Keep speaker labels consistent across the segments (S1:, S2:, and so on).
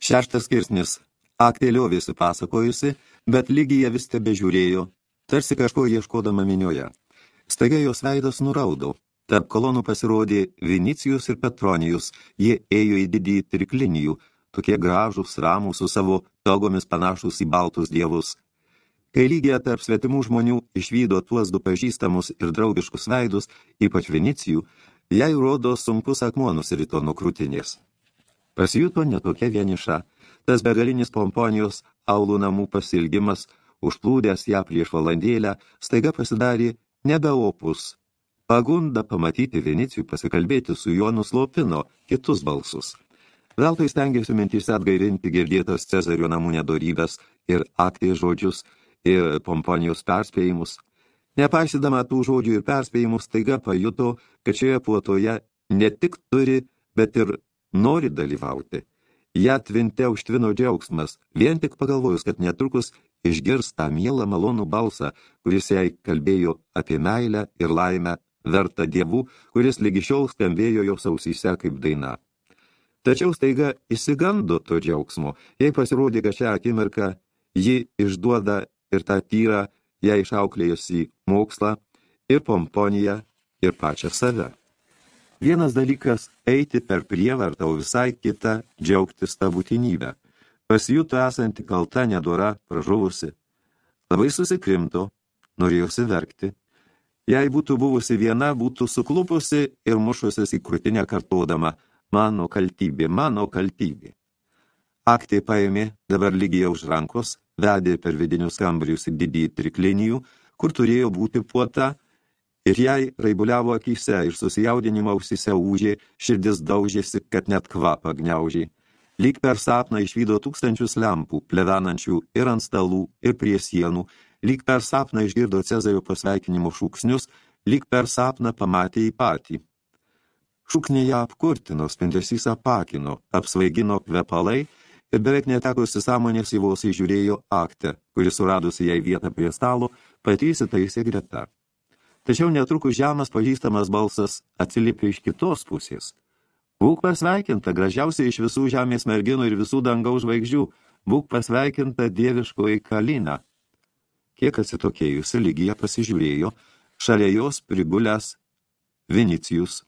S1: Šeštas skirsnis. Aktė liovėsi pasakojusi, bet lygiai vis tebe žiūrėjo, tarsi kažko ieškodama minioje. Staiga jos veidas nuraudo. Tarp kolonų pasirodė Vinicijus ir Petronijus. Jie ėjo į didį triklinijų, tokie gražūs, ramūs, su savo togomis panašus į baltus dievus. Kai lygiai tarp svetimų žmonių išvydo tuos du pažįstamus ir draugiškus veidus, ypač Vinicijų, jai rodo sunkus akmuo nusirito nuo krūtinės. Pasijuto netokia vieniša. Tas begalinis pomponijos aulų namų pasilgimas, užplūdęs ją prieš valandėlę, staiga pasidarė nebeopus. Pagunda pamatyti Vinicijų pasikalbėti su juo nuslopino kitus balsus. Veltui stengiasi mintys atgairinti girdėtas Cezario namų nedorybės ir aktės žodžius ir pomponijos perspėjimus. Nepaisydama tų žodžių ir perspėjimų, staiga pajuto, kad šioje puotoje ne tik turi, bet ir nori dalyvauti. Ja tvinte užtvino džiaugsmas, vien tik pagalvojus, kad netrukus išgirs tą mielą malonų balsą, kuris jai kalbėjo apie meilę ir laimę, vertą dievų, kuris lygi šiol skambėjo jos ausyse kaip daina. Tačiau staiga įsigando to džiaugsmo, jai pasirodė, kad šią akimirką ji išduoda ir tą tyrą, ją išauklėjusi mokslą, ir pomponiją, ir pačią save. Vienas dalykas – eiti per prievartą, o visai kita – džiaugtis tą būtinybę. Pasijuto esanti kalta nedora, pražuvusi. Labai susikrimto, norėjosi verkti. Jei būtų buvusi viena, būtų suklupusi ir mušusis į krūtinę kartodama – mano kaltybė, mano kaltybė. Aktė paėmė, dabar lygiai už rankos, vedė per vidinius kambarius į didį triklinijų, kur turėjo būti puota – Ir jai raibuliavo akise, iš susijaudinimo ausise ūžė, širdis daužėsi, kad net kvapą gniaužė. Lyg per sapną išvydo tūkstančius lempų, plevenančių ir ant stalų, ir prie sienų, lyg per sapną išgirdo Cezario pasveikinimo šūksnius, lyg per sapną pamatė į patį. Šūknėje apkurtino, spindesys apakino, apsvaigino kvepalai ir beveik netekusi sąmonės į vos įžiūrėjo aktę, kuris suradusi jai vietą prie stalo, pati įsitaisė greta. Tačiau netrukus žemas pažįstamas balsas atsiliepė iš kitos pusės. Būk pasveikinta, gražiausia iš visų žemės merginų ir visų dangaus žvaigždžių. Būk pasveikinta dieviškoji kalina. Kiek atsitokėjusi lygija pasižiūrėjo, šalia jos prigulęs Vinicijus.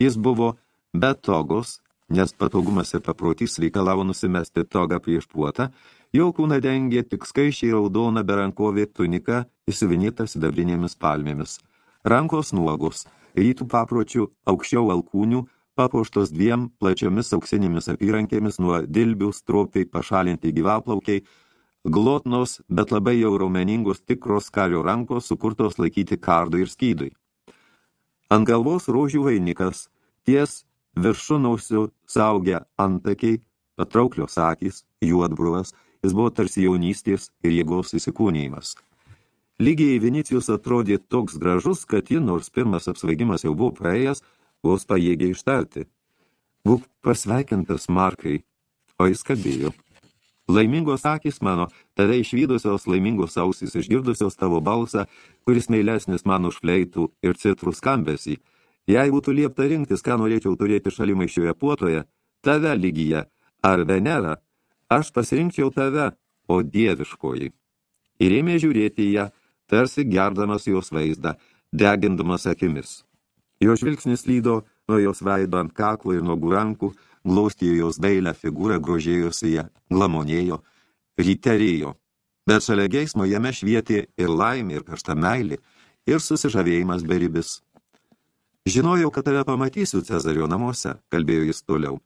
S1: Jis buvo be togos, nes patogumas ir paprotys reikalavo nusimesti togą prieš puotą, jo kūną dengė tik skaičiai raudona berankovė tunika įsivinėta sidabrinėmis palmėmis. Rankos nuogos, rytų papročių aukščiau alkūnių, papuoštos dviem plačiomis auksinėmis apyrankėmis nuo dilbių stropiai pašalinti gyvaplaukiai, glotnos, bet labai jau raumeningos tikros kalio rankos, sukurtos laikyti kardui ir skydui. Ant galvos rožių vainikas, ties viršunausių saugę antakiai, patrauklios akys, juodbruvas, jis buvo tarsi jaunystės ir jėgos įsikūnymas. Lygiai Vinicijus atrodė toks gražus, kad ji, nors pirmas apsvaigimas jau buvo praėjęs, vos pajėgė ištarti. Būk pasveikintas, Markai, o jis kalbėjo. Laimingos akis mano, tave išvydusios laimingos ausys, išgirdusios tavo balsą, kuris meilesnis man už fleitų ir citrų skambesį. Jei būtų liepta rinktis, ką norėčiau turėti šalimai šioje puotoje, tave lygyje ar Venera, aš pasirinkčiau tave, o dieviškoji. Ir ėmė žiūrėti ją, tarsi gerdamas jos vaizdą, degindamas akimis. Jo žvilgsnis lydo nuo jos veido ant kaklo ir nuo rankų, glaustėjo jos dailę figūrą, grožėjosi ją, glamonėjo, ryterėjo. Bet šalia geismo jame švietė ir laimė, ir karšta meilė, ir susižavėjimas beribis. Žinojau, kad tave pamatysiu Cezario namuose, kalbėjo jis toliau.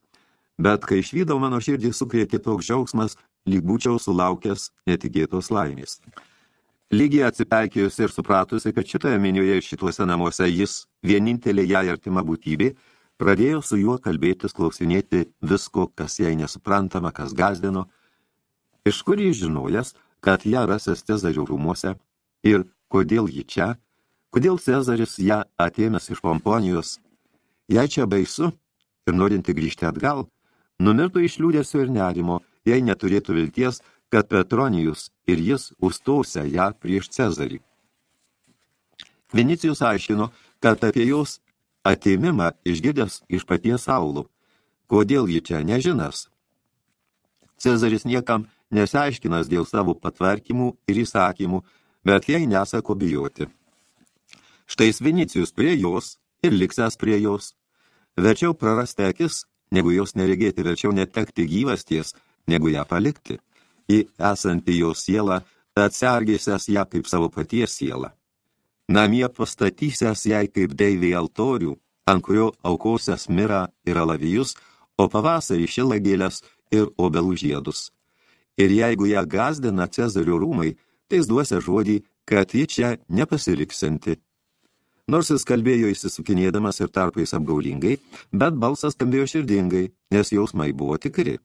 S1: Bet kai išvydau mano širdį sukrėtė toks džiaugsmas, lyg būčiau sulaukęs netikėtos laimės. Lygiai atsipeikėjusi ir supratusi, kad šitoje minioje ir šituose namuose jis, vienintelė jai artima būtybė, pradėjo su juo kalbėtis, klausinėti visko, kas jai nesuprantama, kas gazdino. Iš kur jis žinojęs, kad ją rasęs Cezario rūmuose ir kodėl ji čia, kodėl Cezaris ją atėmęs iš pomponijos. Jei čia baisu ir norinti grįžti atgal, numirtų iš liūdėsio ir nerimo, jei neturėtų vilties, kad Petronijus ir jis užstausia ją prieš Cezarį. Vinicijus aiškino, kad apie jos atėmimą išgirdęs iš paties Saulų. Kodėl ji čia nežinas? Cezaris niekam nesiaiškinas dėl savo patvarkymų ir įsakymų, bet jai nesako bijoti. Štai Vinicijus prie jos ir liksęs prie jos. Verčiau prarasti akis, negu jos neregėti, verčiau netekti gyvasties, negu ją palikti. Į esantį jos sielą, tad sergėsias ją kaip savo paties sielą. Namie pastatysęs jai kaip deivį altorių, ant kurio aukosias mirą ir alavijus, o pavasarį šilagėlės ir obelų žiedus. Ir jeigu ją gazdina Cezario rūmai, tai duosia žodį, kad ji čia nepasiliksinti. Nors jis kalbėjo įsisukinėdamas ir tarpais apgaulingai, bet balsas skambėjo širdingai, nes jausmai buvo tikri.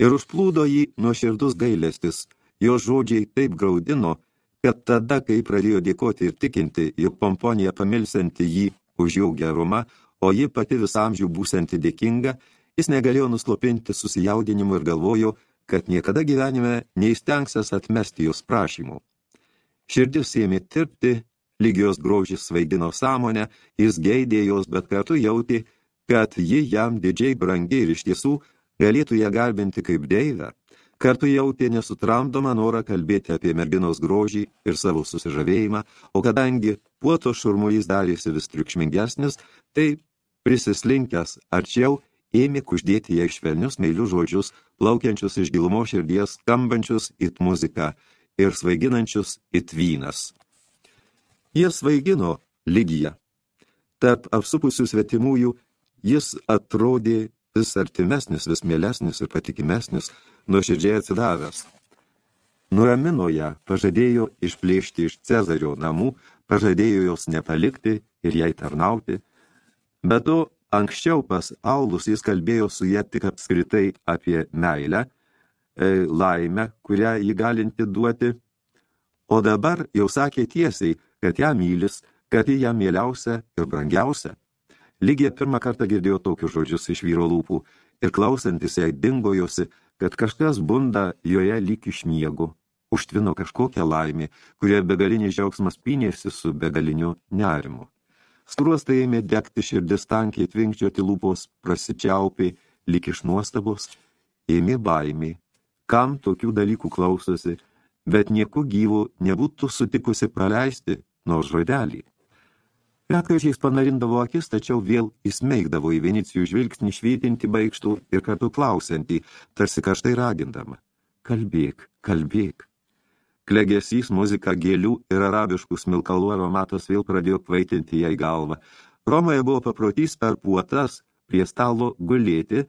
S1: Ir užplūdo jį nuoširdus gailestis, jo žodžiai taip graudino, kad tada, kai pradėjo dėkoti ir tikinti, jog pomponija pamilsianti jį už jų gerumą, o ji pati visamžių būsianti dėkinga, Jis negalėjo nuslopinti susijaudinimu ir galvojo, kad niekada gyvenime neįstengsęs atmesti jos prašymų. Širdis ėmė tirpti, lygios grožis svaigino sąmonę, jis geidė jos, bet kartu jauti, kad ji jam didžiai brangi ir iš tiesų galėtų ją garbinti kaip deivę. Kartu jautė nesutramdomą norą kalbėti apie merginos grožį ir savo susižavėjimą, o kadangi puoto šurmulys darėsi vis triukšmingesnis, tai prisislinkęs arčiau ėmė kuždėti jai švelnius meilius žodžius, plaukiančius iš gilumo širdies, skambančius it muziką ir svaiginančius it vynas. Jie svaigino lygiją. Tarp apsupusių svetimųjų jis atrodė vis artimesnis, vis mielesnis ir patikimesnis, nuoširdžiai atsidavęs. Nuramino ją, pažadėjo išplėšti iš Cezario namų, pažadėjo jos nepalikti ir jai tarnauti, bet to Anksčiau pas Aulus jis kalbėjo su jie tik apskritai apie meilę, e, laimę, kurią jį galinti duoti, o dabar jau sakė tiesiai, kad ją mylis, kad ji ją mieliausia ir brangiausia. Lygiai pirmą kartą girdėjo tokius žodžius iš vyro lūpų ir klausantis jai dingojosi, kad kažkas bunda joje lyg iš miego, užtvino kažkokią laimę, kurioje begalinis džiaugsmas pinėsi su begaliniu nerimu. Skruostai ėmė degti širdis tankiai tvinkčioti lūpos, prasičiaupė, lik iš nuostabos, ėmė baimė. Kam tokių dalykų klausosi, bet nieku gyvų nebūtų sutikusi praleisti nors žodelį. Retkarčiais panarindavo akis, tačiau vėl įsmeigdavo į Venicijų žvilgsnį švytinti baigštų ir kartu klausiantį, tarsi kažtai ragindama. Kalbėk, kalbėk. Klegesys, muzika, gėlių ir arabiškų smilkalų aromatas vėl pradėjo kvaitinti jai galvą. Romoje buvo paprotys per puotas prie stalo gulėti,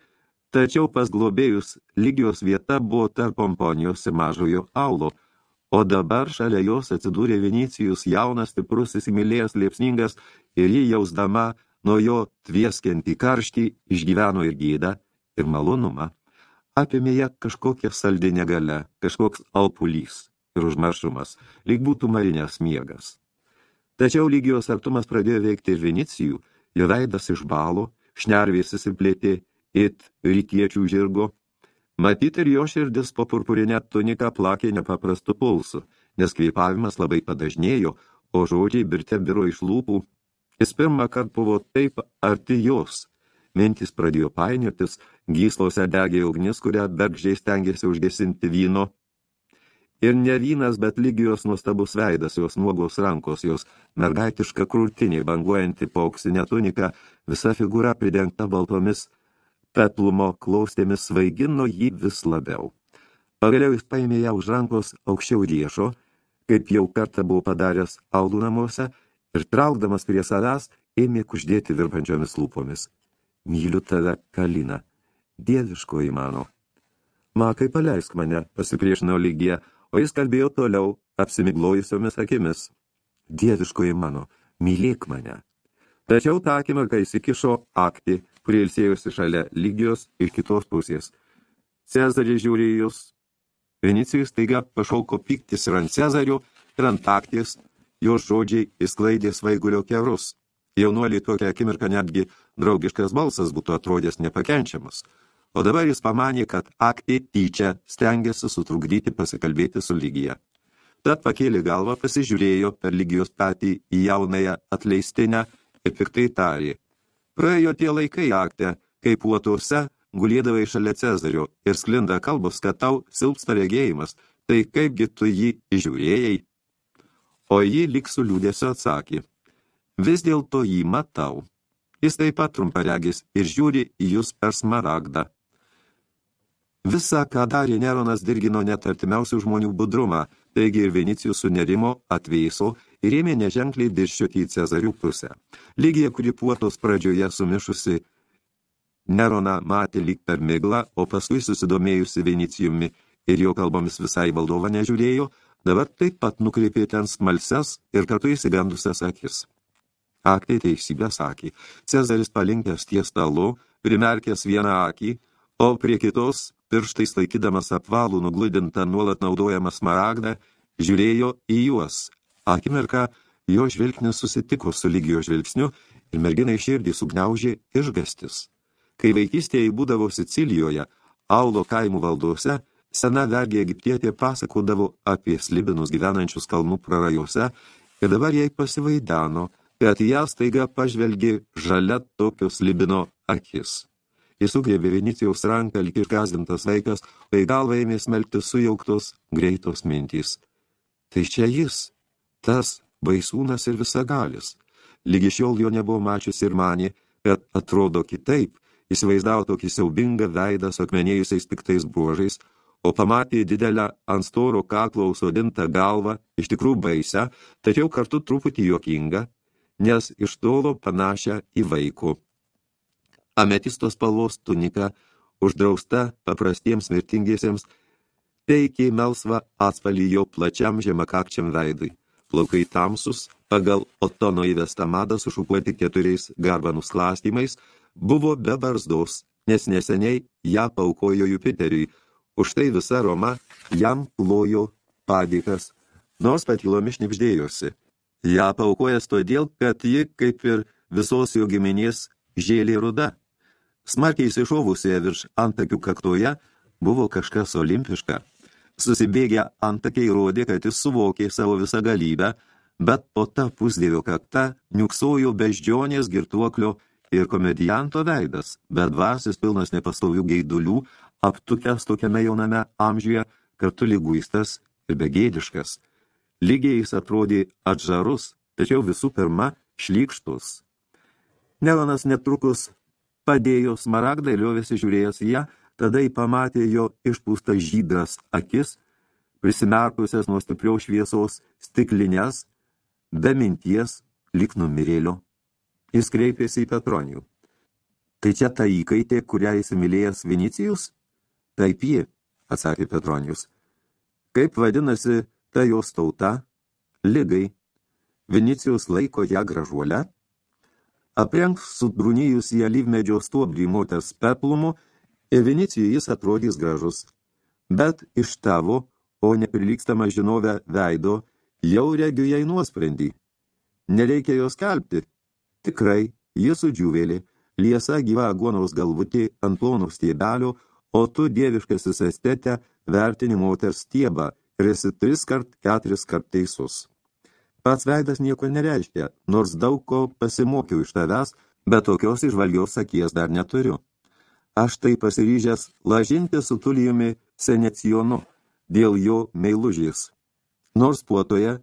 S1: tačiau pas globėjus lygios vieta buvo tarp pomponijos ir mažojo aulo, o dabar šalia jos atsidūrė Vinicijus jaunas, stiprus, įsimylėjęs, liepsningas ir jį jausdama nuo jo tvieskiantį karštį išgyveno ir gydą, ir malonumą. Apėmė ją kažkokia saldi negale, kažkoks alpulys ir užmaršumas, lyg būtų marinės miegas. Tačiau lygijos artumas pradėjo veikti ir Vinicijų, jo veidas išbalo, šnervės įsiplėtė it rytiečių žirgo. Matyt ir jo širdis po purpurinę tuniką plakė nepaprastu pulsu, nes kvėpavimas labai padažnėjo, o žodžiai birte biro iš lūpų. Jis pirmą kartą buvo taip arti jos. Mintis pradėjo painiotis, gyslose degė ugnis, kurią bergžiai stengiasi užgesinti vyno Ir ne vynas, bet lygijos nuostabus veidas, jos nuogos rankos, jos mergaitiška krūtinė, banguojanti pauksinė tunika, visa figūra pridengta baltomis peplumo klaustėmis svaigino jį vis labiau. Pagaliau jis paėmė ją už rankos aukščiau riešo, kaip jau kartą buvo padaręs aulų namuose, ir traukdamas prie savęs ėmė kuždėti virpančiomis lūpomis. Myliu tave, Kalina, dieviškoji mano. Makai, paleisk mane, pasipriešino lygija, o jis kalbėjo toliau, apsimiglojusiomis akimis. Dieviškoji mano, mylėk mane. Tačiau tą akimirką įsikišo akti, kurie ilsėjosi šalia lygijos iš kitos pusės. Cezarį žiūrė jūs. Vinicijus taiga pašauko piktis ir ant Cezario, ir ant akties, jo žodžiai įsklaidė svaigulio kerus. Jaunuoliai tokią akimirką netgi draugiškas balsas būtų atrodęs nepakenčiamas – O dabar jis pamanė, kad aktė tyčia stengiasi sutrukdyti pasikalbėti su lygija. Tad pakėlė galvą, pasižiūrėjo per lygijos patį į jaunąją atleistinę ir piktai tarė. Praėjo tie laikai aktė, kai puotuose gulėdavai šalia Cezario ir sklinda kalbos, kad tau silpsta regėjimas, tai kaipgi tu jį žiūrėjai? O jį lik su liūdėsio atsakė. Vis dėlto jį matau. Jis taip pat trumparegis ir žiūri į jūs per smaragdą. Visa, ką darė Neronas, dirgino net artimiausių žmonių budrumą, taigi ir Vinicijus sunerimo, atveiso ir ėmė neženkliai dirščioti į Cezarių pusę. Lygija, kuri puotos pradžioje sumišusi Neroną matė lyg per miglą, o paskui susidomėjusi Vinicijumi ir jo kalbomis visai valdovą nežiūrėjo, dabar taip pat nukreipė ten smalses ir kartu įsigandusias akis. Aktai teisybę sakė. Cezaris palinkęs ties stalu, primerkęs vieną akį, o prie kitos pirštais laikydamas apvalų nugludintą nuolat naudojamą smaragdą, žiūrėjo į juos. Akimirką jo žvilgsnis susitiko su lygio žvilgsniu ir merginai širdį sugniaužė išgastis. Kai vaikystėje būdavo Sicilijoje, Aulo kaimų valdose, sena vergė egiptietė pasakodavo apie slibinus gyvenančius kalnų prarajose ir dabar jai pasivaideno, kad ją staiga pažvelgė žalia tokio slibino akis. Jis sugriebė Venicijaus ranką, lyg išgazdintas vaikas, o į galvą ėmė smelkti sujauktos, greitos mintys. Tai čia jis, tas baisūnas ir visagalis. Lygi šiol jo nebuvo mačius ir manė, kad atrodo kitaip, įsivaizdavo tokį siaubingą veidą su akmenėjusiais piktais bruožais, o pamatė didelę ant storo kaklo užsodintą galvą, iš tikrųjų baisę, tačiau kartu truputį juokingą, nes iš tolo panašią į vaikų. Ametisto spalvos tunika, uždrausta paprastiems mirtingiesiems, teikė melsvą atspalį jo plačiam žemakakčiam veidui. Plaukai tamsus, pagal Otono įvestą madą sušukuoti keturiais garbanų sklastymais, buvo be barzdos, nes neseniai ją paukojo Jupiteriui, už tai visa Roma jam plojo padėkas, nors patylomis šnipždėjosi. Ja paukojas todėl, kad ji, kaip ir visos jo giminės, žėlė ruda. Smarkiai įsišovusioje virš antakių kaktoje buvo kažkas olimpiška. Susibėgę antakiai rodė, kad jis suvokė savo visą galybę, bet po ta pusdėvio kakta niuksojo beždžionės girtuoklio ir komedijanto veidas, bet dvasis pilnas nepastovių geidulių, aptukęs tokiame jauname amžiuje, kartu lyguistas ir begėdiškas. Lygiai jis atrodė atžarus, tačiau visų pirma šlykštus. Neronas netrukus padėjo smaragdą ir liovėsi žiūrėjęs ją, tada jį pamatė jo išpūstas žydras akis, prisimerkusias nuo stipriaus šviesos stiklinės, be minties, lik numirėlio. Jis kreipėsi į Petronijų. Tai čia ta įkaitė, kurią įsimylėjęs Vinicijus? Taip ji, atsakė Petronijus. Kaip vadinasi ta jos tauta? Ligai. Vinicijus laiko ją gražuolę? Aprenk sudrunijus į alyvmedžio stuobrį moters peplumu ir Vinicijui jis atrodys gražus. Bet iš tavo, o neprilykstama žinovę veido, jau regiu jai nuosprendį. Nereikia jos kelbti. Tikrai, jis sudžiūvėlė, liesa gyva aguonaus galvutė ant plono stiebelio, o tu dieviškasis estetė vertini moters stiebą ir esi tris kart, keturis kart teisus. Pats veidas nieko nereiškia, nors daug ko pasimokiau iš tavęs, bet tokios išvalgios akies dar neturiu. Aš tai pasiryžęs lažinti su Tulijumi Senecionu dėl jo meilužės. Nors puotoje,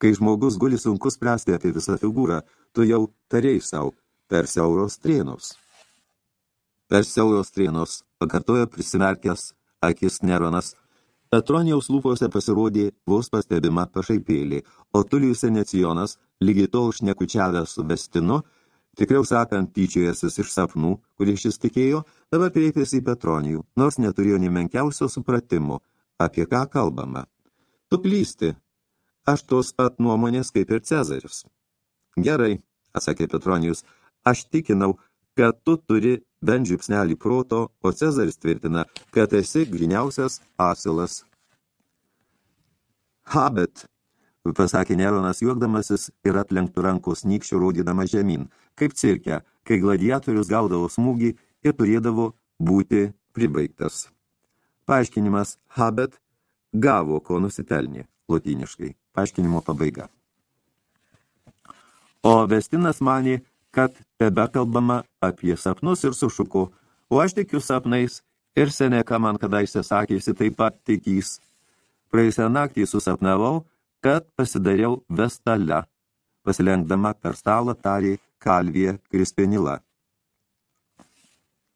S1: kai žmogus guli sunku spręsti apie visą figūrą, tu jau tarėjai savo per siauros trienos. Per siauros trienos, pakartojo prisimerkęs akis Neronas, Petronijaus lūpose pasirodė vos pastebima pašaipėlė, o Tulijus Senecijonas, lygiai tol šnekučiavęs su Vestinu, tikriau sakant, tyčiojasis iš sapnų, kurį šis tikėjo, dabar kreipėsi į Petronijų, nors neturėjo nei menkiausio supratimo, apie ką kalbama. Tu klysti. Aš tos pat nuomonės kaip ir Cezaris. Gerai, atsakė Petronijus, aš tikinau, kad tu turi bent žiupsnelį proto, o Cezaris tvirtina, kad esi griniausias asilas. Habet, pasakė Neronas juokdamasis ir atlenktų rankos nykščių rodydama žemyn, kaip cirke, kai gladiatorius gaudavo smūgį ir turėdavo būti pribaigtas. Paaiškinimas Habet gavo, ko nusipelnė, lotyniškai. Paaiškinimo pabaiga. O Vestinas manė, kad tebe kalbama apie sapnus ir sušuko, O aš tikiu sapnais ir Seneka man kadaise sakėsi taip pat tikys. Praėjusią naktį susapnavau, kad pasidariau vestale. Pasilenkdama per stalą tarė kalvė Krispinila.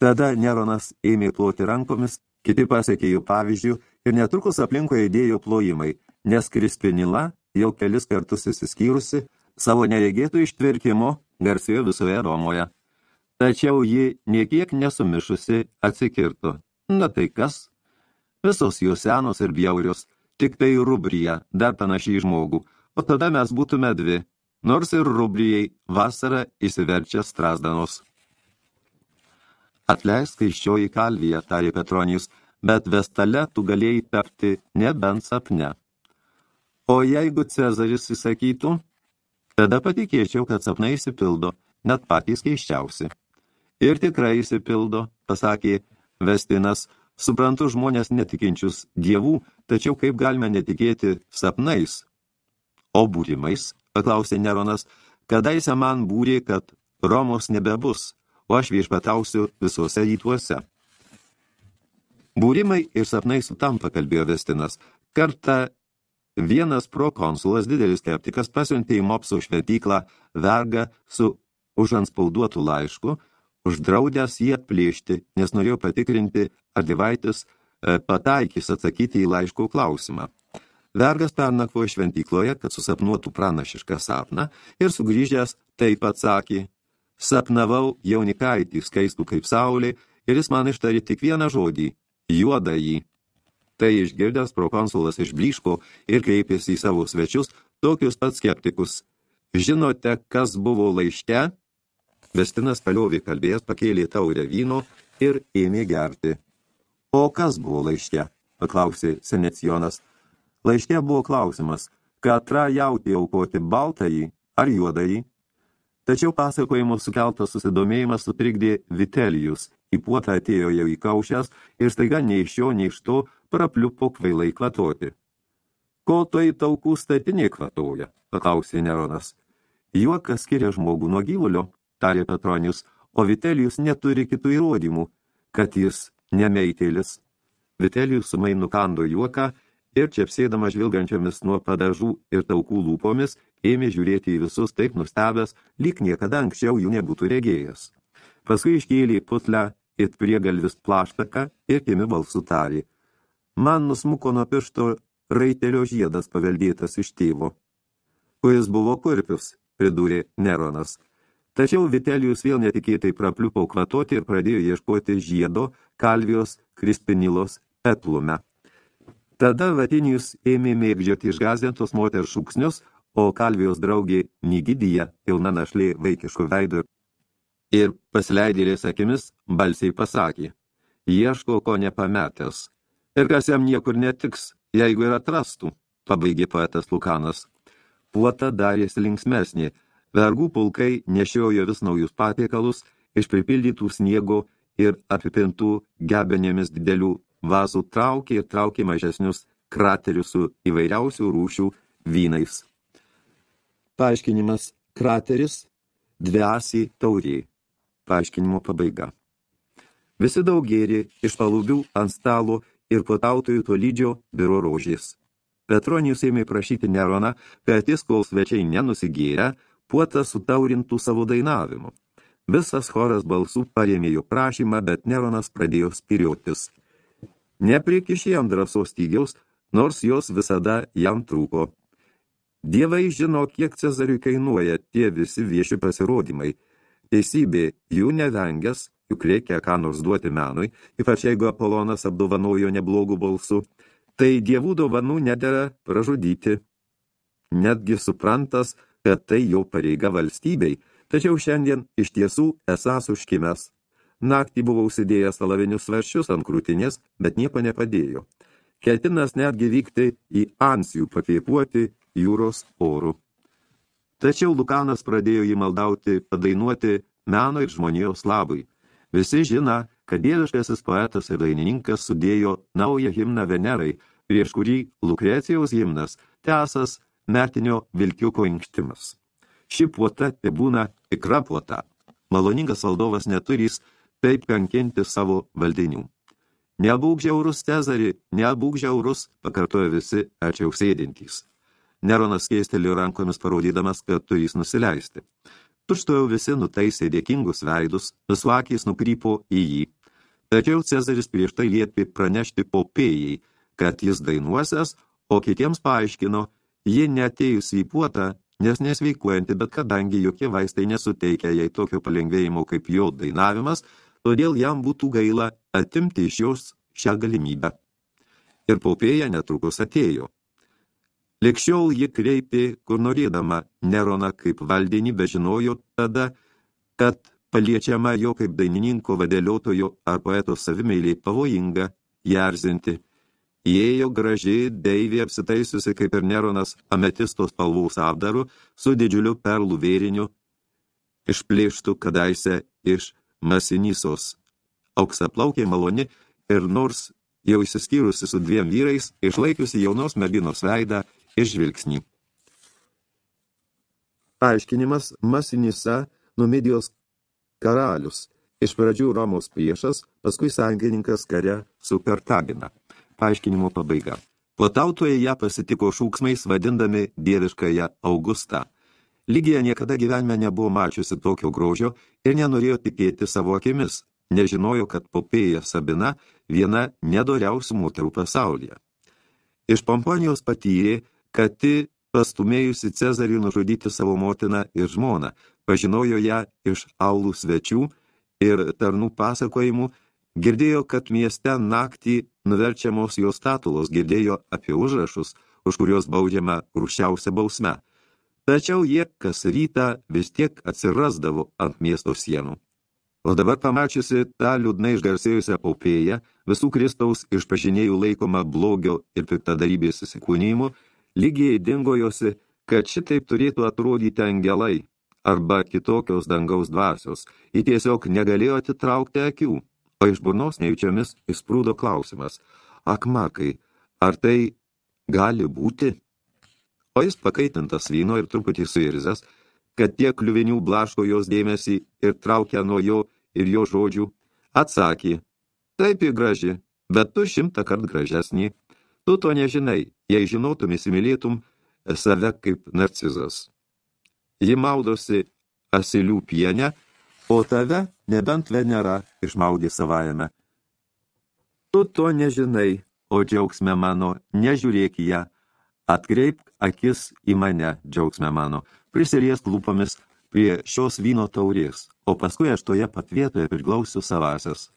S1: Tada Neronas ėmė ploti rankomis, kiti pasiekė jų pavyzdžių ir netrukus aplinkoje įdėjo plojimai, nes Krispinila jau kelis kartus įsiskyrusi, savo neregėtų ištvirkimo garsėjo visoje Romoje. Tačiau ji niekiek nesumišusi atsikirto. Na tai kas? Visos jos senos ir bjaurios, tik tai rubrija, dar panašiai žmogų, o tada mes būtume dvi, nors ir rubrijai vasarą įsiverčia strasdanos. Atleisk skaiščioji kalvyje, tarė Petronijus, bet vestale tu galėjai tapti nebent sapne. O jeigu Cezaris įsakytų, tada patikėčiau, kad sapnai įsipildo, net patys keiščiausi. Ir tikrai įsipildo, pasakė Vestinas, suprantu žmonės netikinčius dievų, tačiau kaip galime netikėti sapnais? O būrimais, paklausė Neronas, kadaise man būrė, kad Romos nebebus, o aš viešpatausiu visuose rytuose. Būrimai ir sapnai sutampa, kalbėjo Vestinas. Kartą vienas prokonsulas, didelis skeptikas, pasiuntė į Mopso šventyklą vergą su užanspauduotų laišku, uždraudęs jį atplėšti, nes norėjo patikrinti, ar divaitis e, pataikys atsakyti į laiškų klausimą. Vergas pernakvojo šventykloje, kad susapnuotų pranašišką sapną ir sugrįžęs taip atsakė, Sapnavau jaunikaitį skaistų kaip saulė ir jis man ištari tik vieną žodį – juodąjį. Tai išgirdęs prokonsulas išbliško ir kreipėsi į savo svečius tokius pat skeptikus. Žinote, kas buvo laište? Vestinas paliovė kalbėjęs, pakėlė taurę vyno ir ėmė gerti. O kas buvo laište? paklausė Senecijonas. Laište buvo klausimas, katrą jautį aukoti baltąjį ar juodąjį? Tačiau pasakojimo sukeltas susidomėjimas sutrikdė Vitelijus. Į puotą atėjo jau įkaušęs ir staiga nei iš jo, nei iš to prapliupo kvailai kvatoti. Ko tai taukų statinė kvatoja, paklausė Neronas. Juokas skiria žmogų nuo gyvulio, tarė Petronius, o Vitelijus neturi kitų įrodymų, kad jis nemeitėlis. Vitelijus sumai nukando juoką ir čiapsėdama žvilgančiomis nuo padažų ir taukų lūpomis, ėmė žiūrėti į visus taip nustebęs, lyg niekada anksčiau jų nebūtų regėjęs. Paskui iškėlė putlę it priegalvis plaštaką ir kimi balsų tarė. Man nusmuko nuo piršto raitelio žiedas paveldėtas iš tėvo. Kuris buvo kurpius, pridūrė Neronas. Tačiau Vitelijus vėl netikėtai prapliupo kvatoti ir pradėjo ieškoti žiedo Kalvijos Krispinilos petlume. Tada Vatinijus ėmė mėgdžioti išgazdintos moters šūksnius, o Kalvijos draugė Nigidija, pilna našlė vaikiškų veidų ir pasileidėlės akimis balsiai pasakė, ieško ko nepametęs. Ir kas jam niekur netiks, jeigu ir atrastų, pabaigė poetas Lukanas. Puota darėsi linksmesnė, vergų pulkai nešiojo vis naujus patiekalus iš pripildytų sniego ir apipintų gebenėmis didelių vazų traukė ir traukė mažesnius kraterius su įvairiausių rūšių vynais. Paaiškinimas krateris dviasiai tauriai. Paaiškinimo pabaiga. Visi daug gėrė iš palūbių ant stalo ir potautojų tolydžio biro rožės. Petronijus ėmė prašyti Neroną, kad jis, kol svečiai nenusigėrė, puotą sutaurintų savo dainavimu. Visas choras balsų parėmė jo prašymą, bet Neronas pradėjo spiriotis – Neprikišė jam drąsos stygiaus, nors jos visada jam trūko. Dievai žino, kiek Cezariui kainuoja tie visi vieši pasirodymai. Teisybė, jų nevengęs, juk reikia ką nors duoti menui, ypač jeigu Apolonas apdovanojo neblogų balsų, tai dievų dovanų nedėra pražudyti. Netgi suprantas, kad tai jau pareiga valstybei, tačiau šiandien iš tiesų esas užkimęs. Naktį buvau užsidėjęs alavinius svaršius ant krūtinės, bet nieko nepadėjo. Ketinas netgi vykti į ansijų pakvėpuoti jūros orų. Tačiau Lukanas pradėjo jį maldauti padainuoti meno ir žmonijos labui. Visi žina, kad dieviškasis poetas ir dainininkas sudėjo naują himną Venerai, prieš kurį Lukrecijos himnas tesas metinio vilkiuko inkštimas. Ši puota te būna tikra puota. Maloningas valdovas neturys taip kankinti savo valdinių. Nebūk žiaurus, Cezari, nebūk žiaurus, pakartojo visi ačiauk sėdintys. Neronas keistelio rankomis parodydamas, kad turės nusileisti. Tučtojau visi nutaisė dėkingus veidus, visų akys nukrypo į jį. Tačiau Cezaris prieš tai liepė pranešti popėjai, kad jis dainuosias, o kitiems paaiškino, ji netėjusi į puotą, nes nesveikuojanti, bet kadangi jokie vaistai nesuteikia jai tokio palengvėjimo kaip jo dainavimas, todėl jam būtų gaila atimti iš jos šią galimybę. Ir popėja netrukus atėjo. Likščiol ji kreipė, kur norėdama Neroną kaip valdinį, bežinojo tada, kad paliečiama jo kaip dainininko vadėliotojo ar poeto savimeiliai pavojinga, jerzinti. Įėjo graži, deivė apsitaisiusi kaip ir Neronas ametistos spalvaus apdaru su didžiuliu perlų vėriniu, išplėštų kadaise iš Masinisos. Auksa plaukė maloni ir nors jau įsiskyrusi su dviem vyrais, išlaikiusi jaunos merginos veidą ir žvilgsnį. Paaiškinimas Masinisa Numidijos karalius, iš pradžių Romos priešas, paskui sąjungininkas kare su Kartagina. Paaiškinimo pabaiga. Platautoje ją pasitiko šūksmais vadindami dieviškąją Augustą. Lygija niekada gyvenime nebuvo mačiusi tokio grožio ir nenorėjo tikėti savo akimis. Nežinojo, kad Popėja Sabina viena nedoriausių moterų pasaulyje. Iš Pomponijos patyrė, kad ti pastumėjusi Cezarį nužudyti savo motiną ir žmoną, pažinojo ją iš aulų svečių ir tarnų pasakojimų, girdėjo, kad mieste naktį nuverčiamos jos statulos, girdėjo apie užrašus, už kurios baudžiama rušiausia bausme. Tačiau jie kas rytą vis tiek atsirasdavo ant miesto sienų. O dabar pamačiusi tą liūdnai išgarsėjusią paupėją, visų Kristaus išpažinėjų laikoma blogio ir piktadarybės įsikūnymu, lygiai dingojosi, kad šitaip turėtų atrodyti angelai arba kitokios dangaus dvasios. Ji tiesiog negalėjo atitraukti akių, o iš burnos nejučiamis įsprūdo klausimas. Akmakai, ar tai gali būti? O jis pakaitintas vyno ir truputį suirzęs, kad tiek kliuvinių blaško jos dėmesį ir traukia nuo jo ir jo žodžių, atsakė, taip į graži, bet tu šimtą kart gražesnį. Tu to nežinai, jei žinotum, įsimylėtum save kaip narcizas. Ji maudosi asilių pienę, o tave nebent Venera išmaudė savajame. Tu to nežinai, o džiaugsme mano, nežiūrėk ją, atkreipk akis į mane, džiaugsme mano, prisiriesk lūpomis prie šios vyno taurės, o paskui aš toje pat vietoje priglausiu savasias.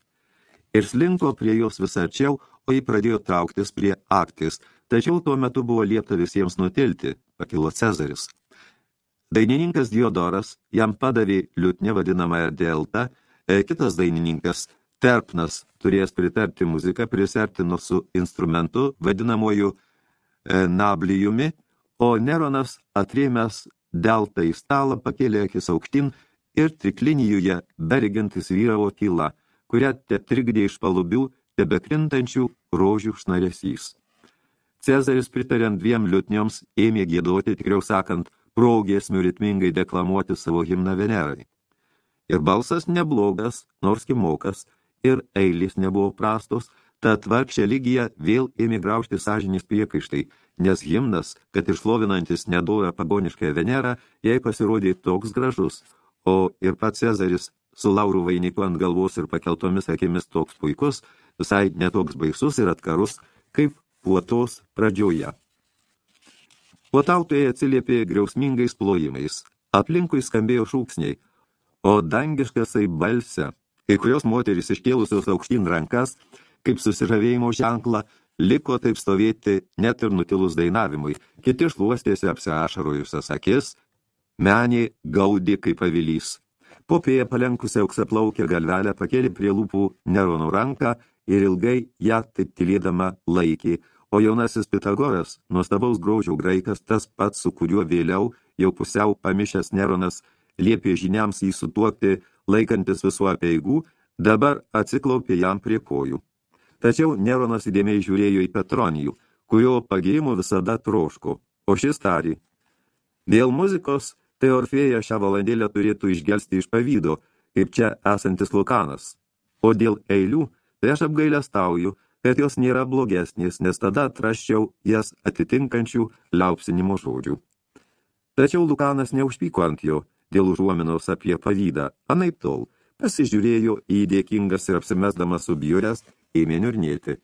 S1: Ir slinko prie jos vis arčiau, o jį pradėjo trauktis prie aktis, tačiau tuo metu buvo liepta visiems nutilti, pakilo Cezaris. Dainininkas Diodoras jam padavė liutnė vadinamąją deltą, e, kitas dainininkas Terpnas turės pritarti muziką, prisertino su instrumentu vadinamoju e, nablijumi, o Neronas atrėmęs deltą į stalą pakėlė akis aukštin ir triklinijoje berigantis vyravo tyla, kurią te trikdė iš palubių tebekrintančių rožių šnaresys. Cezaris pritariant dviem liutnioms ėmė gėduoti, tikriau sakant, progėsmių ritmingai deklamuoti savo himną Venerai. Ir balsas neblogas, nors kimokas, ir eilis nebuvo prastos, tad vargšė lygija vėl ėmė graužti sąžinės priekaištai, nes himnas, kad išlovinantis nedorą pagoniškąją Venerą, jai pasirodė toks gražus, o ir pats Cezaris su laurų vainiku ant galvos ir pakeltomis akimis toks puikus, visai netoks baisus ir atkarus, kaip puotos pradžioje. Puotautojai atsiliepė griausmingais plojimais, aplinkui skambėjo šūksniai, o dangiškasai balse, kai kurios moterys iškėlusios aukštyn rankas, kaip susižavėjimo ženklą, liko taip stovėti net ir nutilus dainavimui, kiti šluostėsi apsiašarojusias akis, menė gaudė kaip pavilys. Popėje palenkusi auksaplaukę galvelę pakėlė prie lūpų Nerono ranką ir ilgai ją taip tylėdama laikė, o jaunasis Pitagoras, nuostabaus grožio graikas, tas pats, su kuriuo vėliau, jau pusiau pamišęs Neronas, liepė žiniams jį sutuokti, laikantis visų apeigų, dabar atsiklaupė jam prie kojų. Tačiau Neronas įdėmiai žiūrėjo į Petronijų, kurio pagėjimų visada troško, o šis tarė. Dėl muzikos, tai Orfėja šią valandėlę turėtų išgelsti iš pavydo, kaip čia esantis Lukanas. O dėl eilių, tai aš apgailestauju, kad jos nėra blogesnės, nes tada atraščiau jas atitinkančių liaupsinimo žodžių. Tačiau Lukanas neužpyko ant jo dėl užuominos apie pavydą, anaip tol, pasižiūrėjo į dėkingas ir apsimesdamas subjurės, ėmė niurnėti.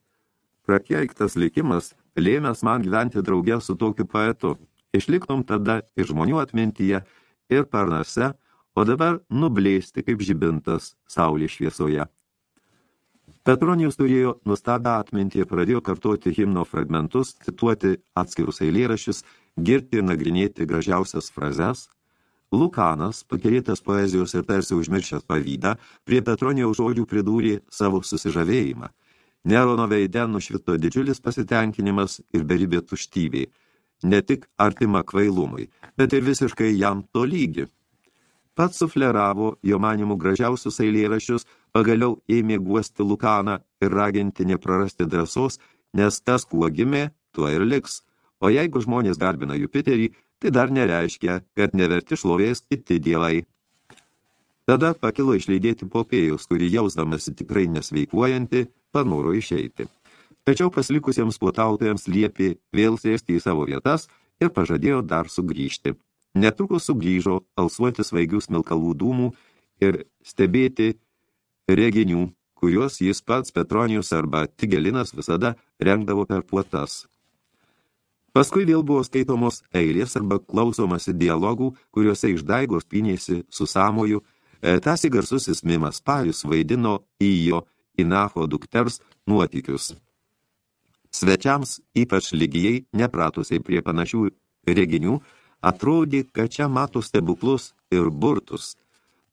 S1: Prakeiktas likimas lėmęs man gyventi drauge su tokiu poetu. Išliktum tada ir žmonių atmintyje, ir parnase, o dabar nublėsti kaip žibintas saulės šviesoje. Petronijus turėjo nustabią atmintį ir pradėjo kartoti himno fragmentus, cituoti atskirus eilėrašius, girti ir nagrinėti gražiausias frazes. Lukanas, pakerėtas poezijos ir tarsi užmiršęs pavydą, prie Petronijaus žodžių pridūrė savo susižavėjimą. Nerono veide nušvito didžiulis pasitenkinimas ir beribė tuštybė, ne tik artima kvailumui, bet ir visiškai jam to lygi. Pats sufleravo jo manimų gražiausius eilėrašius, pagaliau ėmė guosti Lukaną ir raginti neprarasti drąsos, nes tas, kuo gimė, tuo ir liks. O jeigu žmonės garbina Jupiterį, tai dar nereiškia, kad neverti šlovės kiti dievai. Tada pakilo išleidėti popėjus, kuri jausdamasi tikrai nesveikuojanti, panoro išeiti. Tačiau paslikusiems puotautojams liepė vėl sėsti į savo vietas ir pažadėjo dar sugrįžti. Netrukus sugrįžo alsuoti svaigių smilkalų dūmų ir stebėti reginių, kuriuos jis pats Petronijus arba Tigelinas visada rengdavo per puotas. Paskui vėl buvo skaitomos eilės arba klausomasi dialogų, kuriuose išdaigos pinėsi su samoju, e, tas įgarsusis mimas parius vaidino į jo Inacho dukters nuotykius. Svečiams, ypač lygijai, nepratusiai prie panašių reginių, atrodė, kad čia mato stebuklus ir burtus.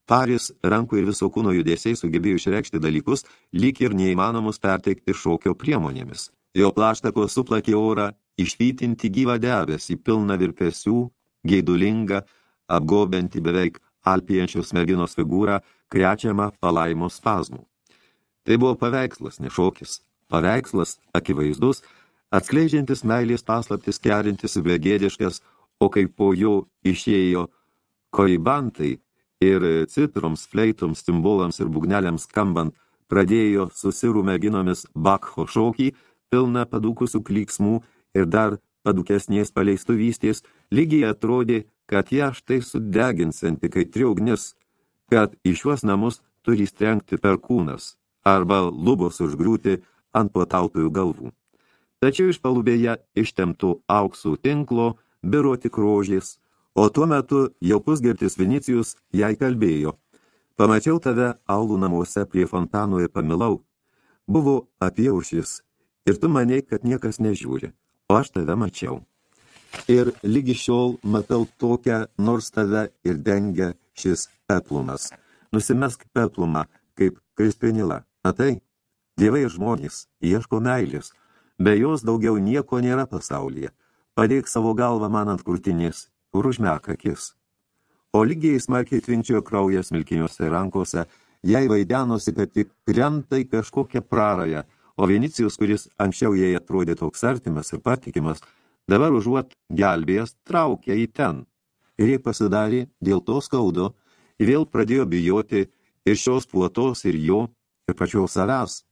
S1: Paris rankų ir viso kūno judesiai sugebėjo išreikšti dalykus, lyg ir neįmanomus perteikti šokio priemonėmis. Jo plaštako suplakė orą, išvytinti gyvą debesį, pilną virpesių, geidulingą, apgobentį beveik alpijančios merginos figūrą, krečiamą palaimos spazmų. Tai buvo paveikslas, nešokis. Paveikslas akivaizdus, atskleidžiantis meilės paslaptis kerintis vegėdiškas, o kai po jo išėjo koibantai ir citroms, fleitoms, timbolams ir bugneliams skambant, pradėjo susirų merginomis Bakho šokį, pilną padūkusių klyksmų ir dar padukesnės paleistuvystės, lygiai atrodė, kad ją štai sudeginsianti, kai triugnis, kad į šiuos namus turi strengti per kūnas arba lubos užgriūti ant puotautojų galvų. Tačiau iš palubėje ištemtų auksų tinklo biro tik rožės, o tuo metu jau pusgertis Vinicijus jai kalbėjo. Pamačiau tave aulų namuose prie fontano ir pamilau. Buvo apjaušis ir tu maniai, kad niekas nežiūri, o aš tave mačiau. Ir lygi šiol matau tokią, nors tave ir dengia šis peplumas. Nusimesk peplumą, kaip krispinila. Matai, dievai žmonės ieško meilės, be jos daugiau nieko nėra pasaulyje. Padėk savo galvą man ant krūtinės ir užmek akis. O lygiai smarkiai tvinčiojo kraujas milkiniuose rankose, jai vaidenosi, kad tik krenta į kažkokią prarąją, o Vinicijus, kuris anksčiau jai atrodė toks artimas ir patikimas, dabar užuot gelbėjęs traukia į ten. Ir jai pasidarė dėl to skaudo, vėl pradėjo bijoti ir šios puotos ir jo, ir pačiaus savęs.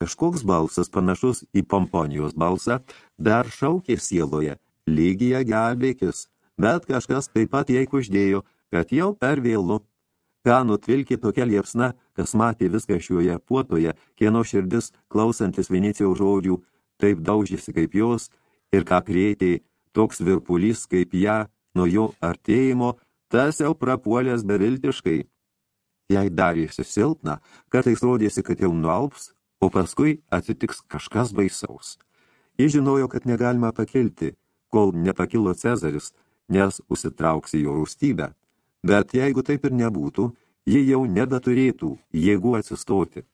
S1: Kažkoks balsas panašus į pomponijos balsą dar šaukė sieloje, lygija gelbėkis, bet kažkas taip pat jai kuždėjo, kad jau per vėlu. Ką nutvilkė tokia liepsna, kas matė viską šioje puotoje, kieno širdis, klausantis Venecijaus žodžių, taip daužėsi kaip jos, ir ką kreitė toks virpulys kaip ją nuo jo artėjimo, tas jau prapuolęs beviltiškai. Jei darėsi silpna, kartais rodėsi, kad jau nualps, o paskui atsitiks kažkas baisaus. Jis žinojo, kad negalima pakilti, kol nepakilo Cezaris, nes užsitrauks į jo rūstybę. Bet jeigu taip ir nebūtų, ji jau nebeturėtų jėgų atsistoti.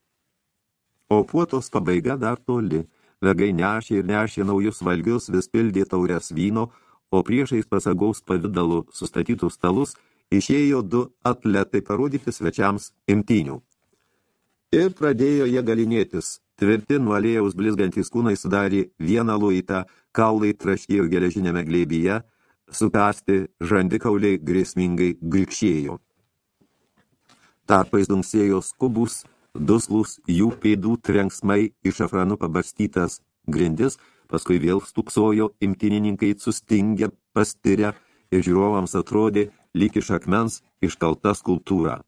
S1: O puotos pabaiga dar toli. Vegai nešė ir nešė naujus valgius, vis pildė taurės vyno, o priešais pasagaus pavidalu sustatytus stalus – išėjo du atletai parodyti svečiams imtynių. Ir pradėjo jie galinėtis. Tvirti nuo alėjaus blizgantys kūnai sudarė vieną luitą, kaulai traškėjo geležinėme glėbyje, sukasti žandikauliai grėsmingai grikšėjo. Tarpais dunksėjo skubus, duslus jų pėdų trenksmai iš afranų pabarstytas grindis, paskui vėl stuksojo imtinininkai sustingę, pastirę ir žiūrovams atrodė lyg iš akmens iškalta skulptūra.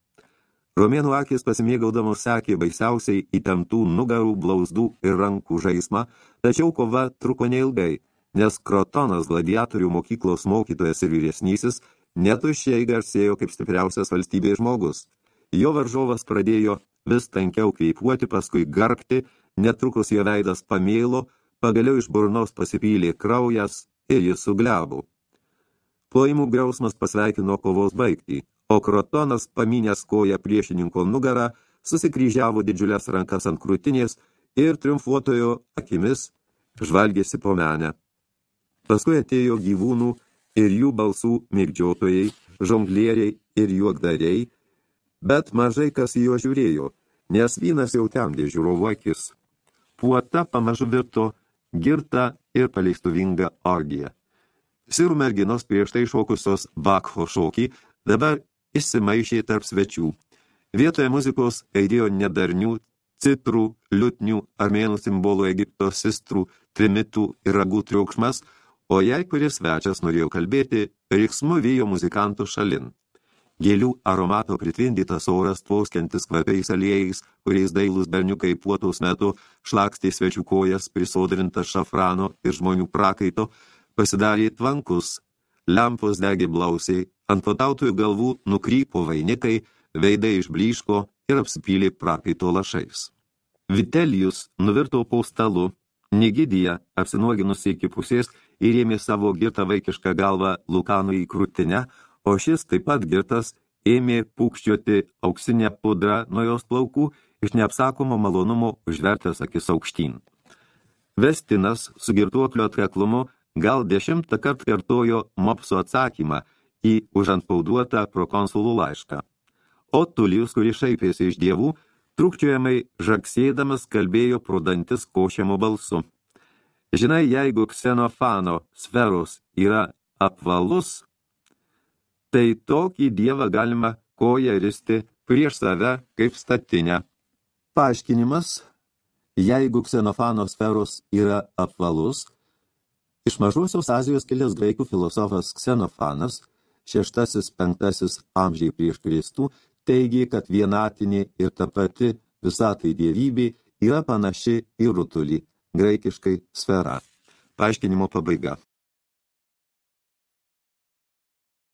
S1: Romėnų akis pasimėgaudamos sekė baisiausiai įtemptų nugarų, blausdų ir rankų žaismą, tačiau kova truko neilgai, nes Krotonas gladiatorių mokyklos mokytojas ir vyresnysis netuščiai garsėjo kaip stipriausias valstybės žmogus. Jo varžovas pradėjo vis tankiau kveipuoti, paskui garkti, netrukus jo veidas pamėlo, pagaliau iš burnos pasipylė kraujas ir jis suglebo. Plojimų griausmas pasveikino kovos baigtį, o Krotonas, paminęs koją priešininko nugarą, susikryžiavo didžiulės rankas ant krūtinės ir triumfuotojo akimis žvalgėsi po menę. Paskui atėjo gyvūnų ir jų balsų mirgdžiotojai, žonglieriai ir juokdariai, bet mažai kas į jo žiūrėjo, nes vynas jau temdė žiūrovų akis. Puota pamažu virto girta ir paleistuvinga orgija. Sirų merginos prieš tai šokusios Bakho šokį dabar išsimaišė tarp svečių. Vietoje muzikos aidėjo nedarnių, citrų, liutnių, armėnų simbolų Egipto sistrų, trimitų ir ragų triukšmas, o jei kuris svečias norėjo kalbėti, riksmu vyjo muzikantų šalin. Gėlių aromato pritvindytas oras tvauskiantis kvapiais aliejais, kuriais dailus berniukai puotaus metu šlakstė svečių kojas prisodrintas šafrano ir žmonių prakaito, pasidarė tvankus, lempos degė blausiai, ant patautojų galvų nukrypo vainikai, veidai išblyško ir apsipylė prakaito lašais. Vitelijus nuvirto po stalu, Nigidija, apsinuoginusi iki pusės, įrėmė savo girtą vaikišką galvą Lukanui į krūtinę, o šis taip pat girtas ėmė pūkščioti auksinę pudrą nuo jos plaukų, iš neapsakomo malonumo užvertęs akis aukštyn. Vestinas su girtuoklio atkaklumu gal dešimtą kart kartojo Mopso atsakymą į užantpauduotą prokonsulų laišką. O Tulijus, kuris šaipėsi iš dievų, trukčiojamai žaksėdamas kalbėjo pro dantis košiamo balsu. Žinai, jeigu ksenofano sferos yra apvalus, tai tokį dievą galima koją risti prieš save kaip statinę. Paaiškinimas, jeigu ksenofano sferos yra apvalus, Iš mažosios Azijos kilęs graikų filosofas Ksenofanas, šeštasis, penktasis amžiai prieš Kristų, teigė, kad vienatinė ir ta pati visatai dievybė yra panaši į rutulį, graikiškai sfera. Paaiškinimo pabaiga.